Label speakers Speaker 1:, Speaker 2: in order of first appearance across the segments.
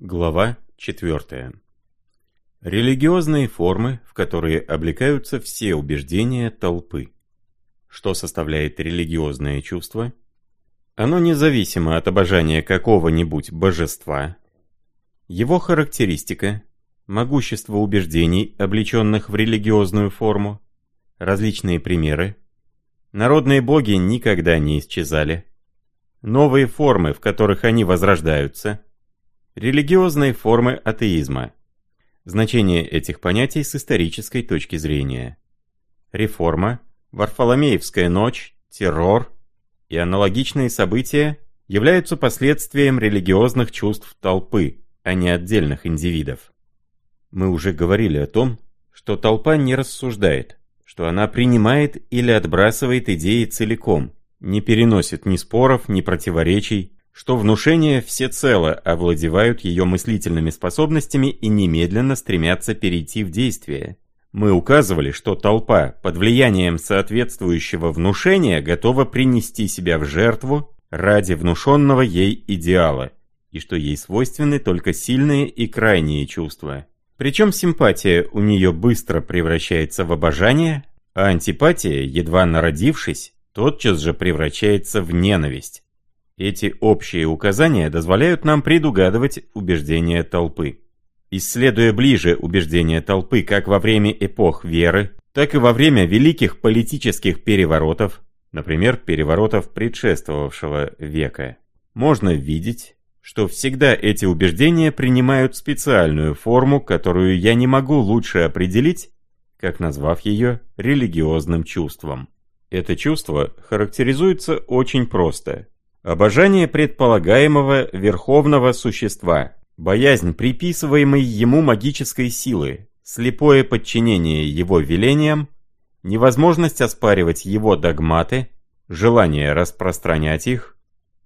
Speaker 1: Глава 4. Религиозные формы, в которые облекаются все убеждения толпы. Что составляет религиозное чувство? Оно независимо от обожания какого-нибудь божества. Его характеристика – могущество убеждений, облеченных в религиозную форму, различные примеры. Народные боги никогда не исчезали. Новые формы, в которых они возрождаются – Религиозные формы атеизма. Значение этих понятий с исторической точки зрения. Реформа, Варфоломеевская ночь, террор и аналогичные события являются последствием религиозных чувств толпы, а не отдельных индивидов. Мы уже говорили о том, что толпа не рассуждает, что она принимает или отбрасывает идеи целиком, не переносит ни споров, ни противоречий, что внушения всецело овладевают ее мыслительными способностями и немедленно стремятся перейти в действие. Мы указывали, что толпа под влиянием соответствующего внушения готова принести себя в жертву ради внушенного ей идеала, и что ей свойственны только сильные и крайние чувства. Причем симпатия у нее быстро превращается в обожание, а антипатия, едва народившись, тотчас же превращается в ненависть. Эти общие указания дозволяют нам предугадывать убеждения толпы. Исследуя ближе убеждения толпы как во время эпох веры, так и во время великих политических переворотов, например, переворотов предшествовавшего века, можно видеть, что всегда эти убеждения принимают специальную форму, которую я не могу лучше определить, как назвав ее религиозным чувством. Это чувство характеризуется очень просто – Обожание предполагаемого верховного существа, боязнь приписываемой ему магической силы, слепое подчинение его велениям, невозможность оспаривать его догматы, желание распространять их,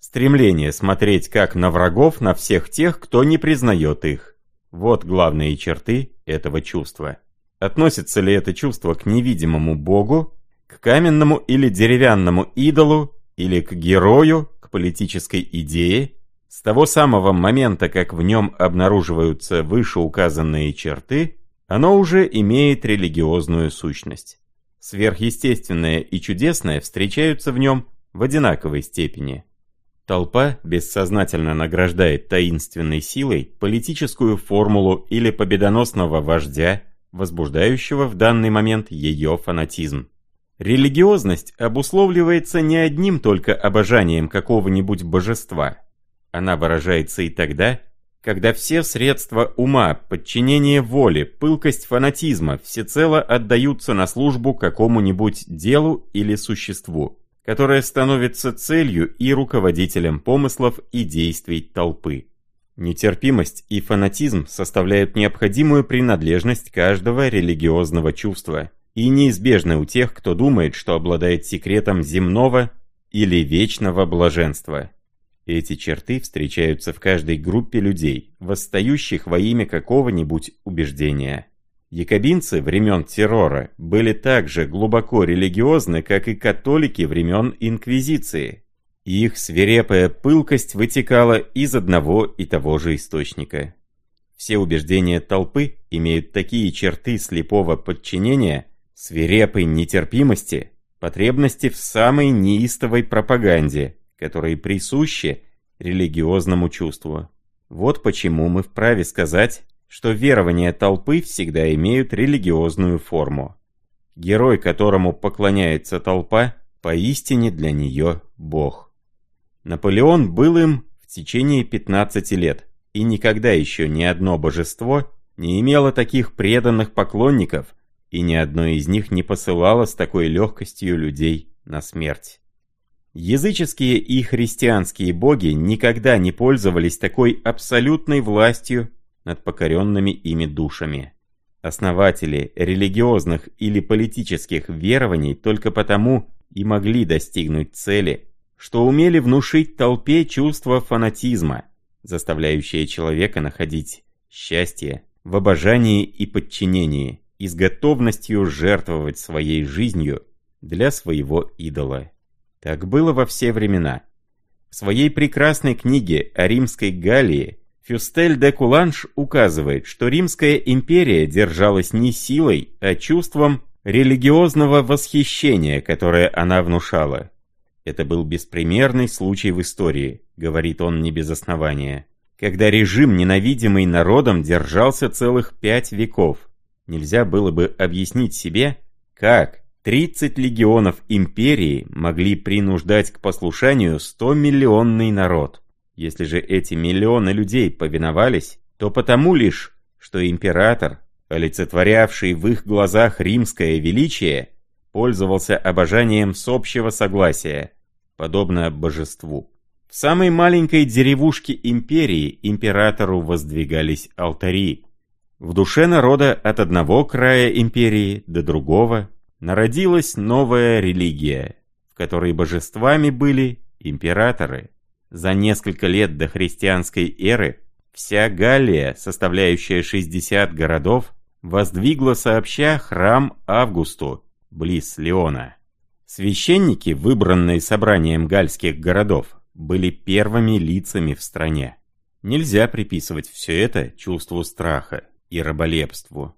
Speaker 1: стремление смотреть как на врагов на всех тех, кто не признает их. Вот главные черты этого чувства. Относится ли это чувство к невидимому богу, к каменному или деревянному идолу, или к герою, политической идее, с того самого момента, как в нем обнаруживаются вышеуказанные черты, оно уже имеет религиозную сущность. Сверхъестественное и чудесное встречаются в нем в одинаковой степени. Толпа бессознательно награждает таинственной силой политическую формулу или победоносного вождя, возбуждающего в данный момент ее фанатизм. Религиозность обусловливается не одним только обожанием какого-нибудь божества. Она выражается и тогда, когда все средства ума, подчинение воле, пылкость фанатизма всецело отдаются на службу какому-нибудь делу или существу, которое становится целью и руководителем помыслов и действий толпы. Нетерпимость и фанатизм составляют необходимую принадлежность каждого религиозного чувства – и неизбежны у тех, кто думает, что обладает секретом земного или вечного блаженства. Эти черты встречаются в каждой группе людей, восстающих во имя какого-нибудь убеждения. Якобинцы времен террора были так же глубоко религиозны, как и католики времен Инквизиции. Их свирепая пылкость вытекала из одного и того же источника. Все убеждения толпы имеют такие черты слепого подчинения, свирепой нетерпимости, потребности в самой неистовой пропаганде, которые присущи религиозному чувству. Вот почему мы вправе сказать, что верования толпы всегда имеют религиозную форму. Герой, которому поклоняется толпа, поистине для нее Бог. Наполеон был им в течение 15 лет, и никогда еще ни одно божество не имело таких преданных поклонников, и ни одно из них не посылало с такой легкостью людей на смерть. Языческие и христианские боги никогда не пользовались такой абсолютной властью над покоренными ими душами. Основатели религиозных или политических верований только потому и могли достигнуть цели, что умели внушить толпе чувство фанатизма, заставляющее человека находить счастье в обожании и подчинении, и с готовностью жертвовать своей жизнью для своего идола. Так было во все времена. В своей прекрасной книге о римской Галлии Фюстель де Куланш указывает, что Римская империя держалась не силой, а чувством религиозного восхищения, которое она внушала. Это был беспримерный случай в истории, говорит он не без основания, когда режим, ненавидимый народом, держался целых пять веков. Нельзя было бы объяснить себе, как 30 легионов империи могли принуждать к послушанию 100-миллионный народ. Если же эти миллионы людей повиновались, то потому лишь, что император, олицетворявший в их глазах римское величие, пользовался обожанием с общего согласия, подобно божеству. В самой маленькой деревушке империи императору воздвигались алтари. В душе народа от одного края империи до другого народилась новая религия, в которой божествами были императоры. За несколько лет до христианской эры вся Галлия, составляющая 60 городов, воздвигла сообща храм Августу, близ Леона. Священники, выбранные собранием гальских городов, были первыми лицами в стране. Нельзя приписывать все это чувству страха и раболепству.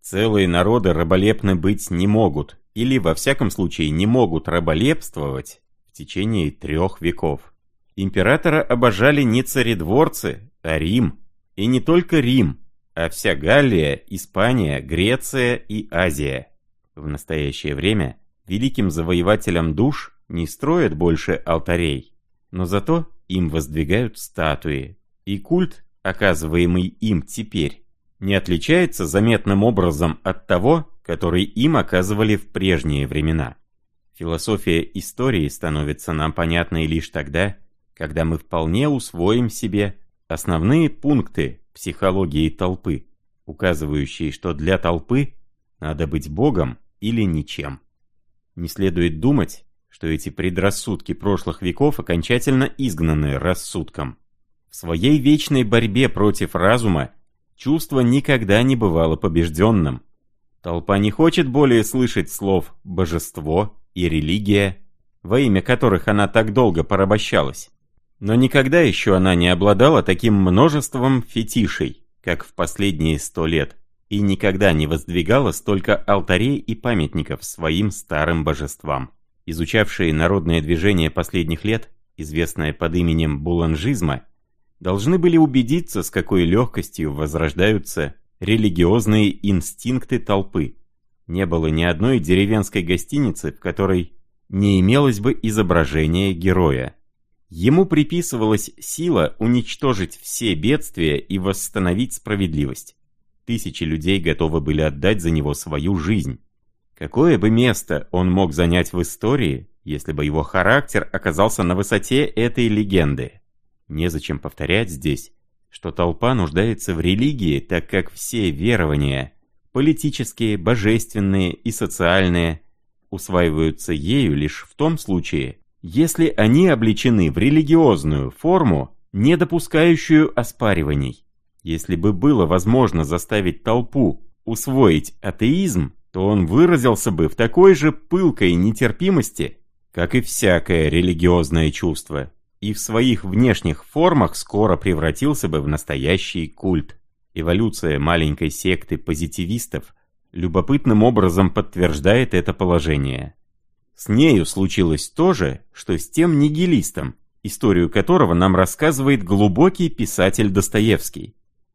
Speaker 1: Целые народы раболепны быть не могут, или во всяком случае не могут раболепствовать в течение трех веков. Императора обожали не царедворцы, а Рим. И не только Рим, а вся Галлия, Испания, Греция и Азия. В настоящее время великим завоевателям душ не строят больше алтарей, но зато им воздвигают статуи, и культ, оказываемый им теперь, не отличается заметным образом от того, который им оказывали в прежние времена. Философия истории становится нам понятной лишь тогда, когда мы вполне усвоим себе основные пункты психологии толпы, указывающие, что для толпы надо быть богом или ничем. Не следует думать, что эти предрассудки прошлых веков окончательно изгнаны рассудком. В своей вечной борьбе против разума чувство никогда не бывало побежденным. Толпа не хочет более слышать слов «божество» и «религия», во имя которых она так долго порабощалась. Но никогда еще она не обладала таким множеством фетишей, как в последние сто лет, и никогда не воздвигала столько алтарей и памятников своим старым божествам. Изучавшие народное движение последних лет, известное под именем буланжизма, должны были убедиться, с какой легкостью возрождаются религиозные инстинкты толпы. Не было ни одной деревенской гостиницы, в которой не имелось бы изображения героя. Ему приписывалась сила уничтожить все бедствия и восстановить справедливость. Тысячи людей готовы были отдать за него свою жизнь. Какое бы место он мог занять в истории, если бы его характер оказался на высоте этой легенды? Незачем повторять здесь, что толпа нуждается в религии, так как все верования, политические, божественные и социальные, усваиваются ею лишь в том случае, если они обличены в религиозную форму, не допускающую оспариваний. Если бы было возможно заставить толпу усвоить атеизм, то он выразился бы в такой же пылкой нетерпимости, как и всякое религиозное чувство, и в своих внешних формах скоро превратился бы в настоящий культ. Эволюция маленькой секты позитивистов любопытным образом подтверждает это положение. С нею случилось то же, что с тем нигилистом, историю которого нам рассказывает глубокий писатель Достоевский.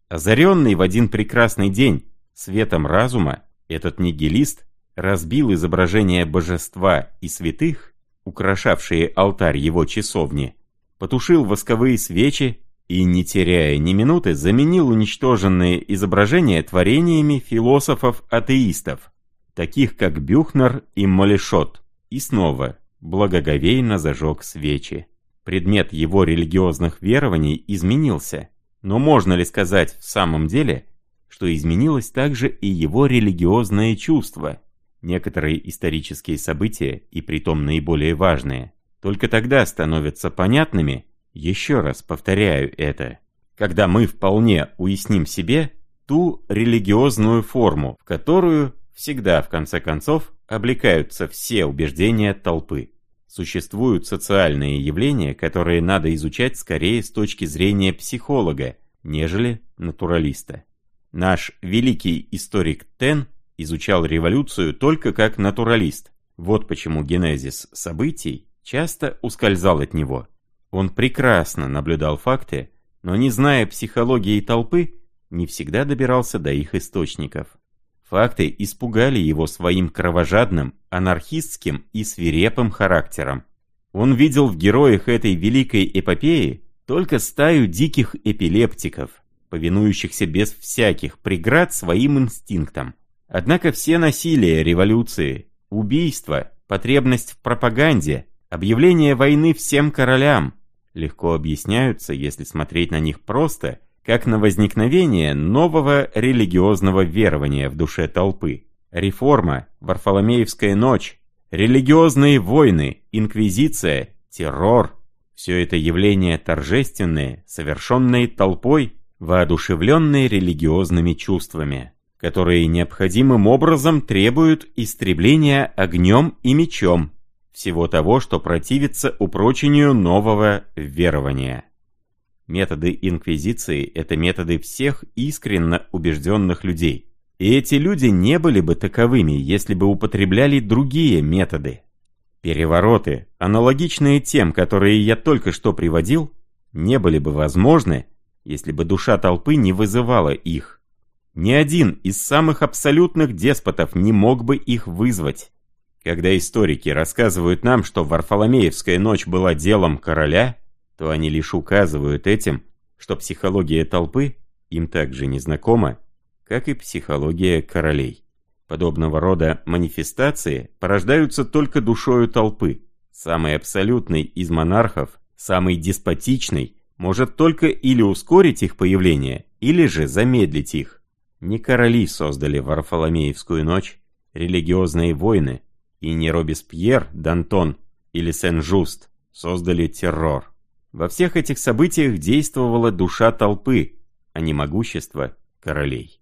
Speaker 1: Озаренный в один прекрасный день светом разума, этот нигилист разбил изображения божества и святых, украшавшие алтарь его часовни, потушил восковые свечи и, не теряя ни минуты, заменил уничтоженные изображения творениями философов-атеистов, таких как Бюхнер и Молешот и снова благоговейно зажег свечи. Предмет его религиозных верований изменился, но можно ли сказать в самом деле, что изменилось также и его религиозное чувство? Некоторые исторические события, и притом наиболее важные, только тогда становятся понятными, еще раз повторяю это, когда мы вполне уясним себе ту религиозную форму, в которую всегда в конце концов облекаются все убеждения толпы. Существуют социальные явления, которые надо изучать скорее с точки зрения психолога, нежели натуралиста. Наш великий историк Тен изучал революцию только как натуралист. Вот почему генезис событий часто ускользал от него. Он прекрасно наблюдал факты, но не зная психологии толпы, не всегда добирался до их источников. Факты испугали его своим кровожадным, анархистским и свирепым характером. Он видел в героях этой великой эпопеи только стаю диких эпилептиков, повинующихся без всяких преград своим инстинктам. Однако все насилия революции, убийства, потребность в пропаганде, объявление войны всем королям легко объясняются, если смотреть на них просто, как на возникновение нового религиозного верования в душе толпы. Реформа, Варфоломеевская ночь, религиозные войны, инквизиция, террор – все это явления торжественные, совершенные толпой, воодушевленные религиозными чувствами которые необходимым образом требуют истребления огнем и мечом всего того, что противится упрочению нового верования. Методы инквизиции – это методы всех искренно убежденных людей. И эти люди не были бы таковыми, если бы употребляли другие методы. Перевороты, аналогичные тем, которые я только что приводил, не были бы возможны, если бы душа толпы не вызывала их. Ни один из самых абсолютных деспотов не мог бы их вызвать. Когда историки рассказывают нам, что Варфоломеевская ночь была делом короля, то они лишь указывают этим, что психология толпы им также незнакома, как и психология королей. Подобного рода манифестации порождаются только душою толпы. Самый абсолютный из монархов, самый деспотичный, может только или ускорить их появление, или же замедлить их. Не короли создали Варфоломеевскую ночь, религиозные войны, и не Робеспьер, Дантон или Сен-Жуст создали террор. Во всех этих событиях действовала душа толпы, а не могущество королей.